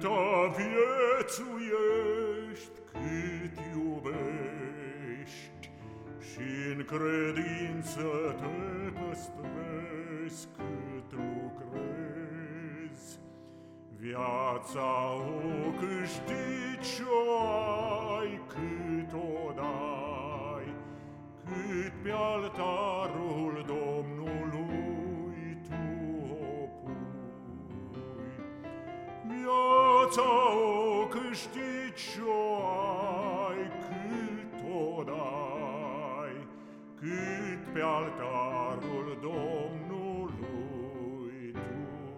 Cât viețuiești, cât iubești și în credință te păstrezi cât lucrezi. Viața o câștigi și o ai cât o dai, cât pe altarul Viața o câștigi și o ai cât o dai, cât pe altarul Domnului tu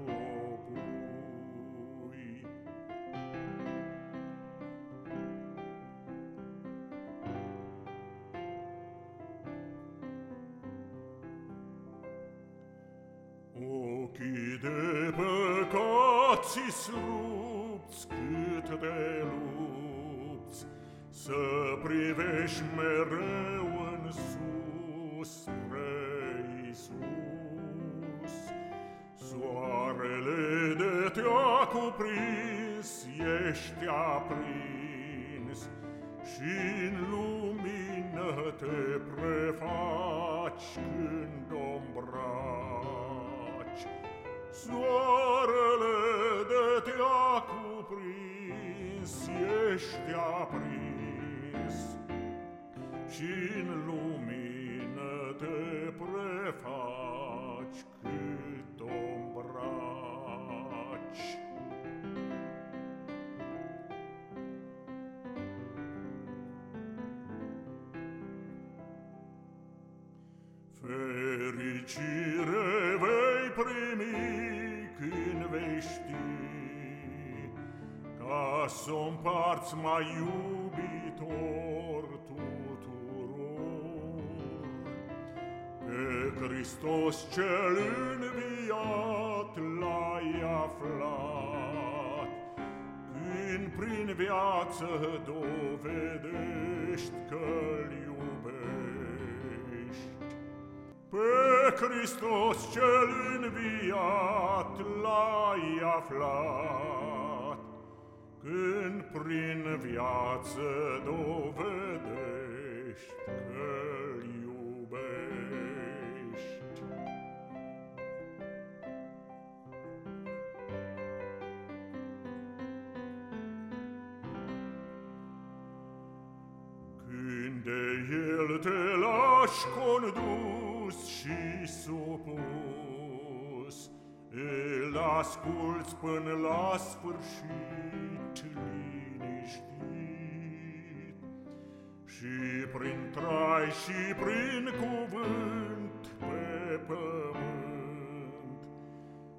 o pui. Ochii de păcat ți rupți cât te lupți, Să privești mereu în sus spre Iisus. Soarele de te-a cuprins, ești aprins, și în lumină te prefaci când o îmbraci. Soarele cuprins, ești aprins, și în lumină te prefaci cât o îmbraci. Fericire vei primi când vei ști Ca să o împarți mai iubitor tuturor. Pe Hristos cel înviat l-ai aflat. Când prin viață dovedești că-L iubești. Pe Hristos cel înviat l-ai aflat, Când prin viață dovedești că-L iubești. Când de El te lași condus și supus, Îl asculți până la sfârșit liniștit. Și prin trai și prin cuvânt pe pământ,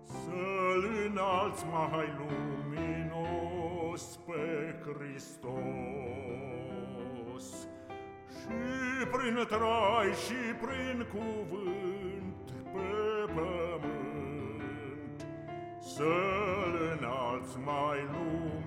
Să-L înalți mai luminos pe Hristos. Și prin trai și prin cuvânt pe pământ Să-L înalți mai lume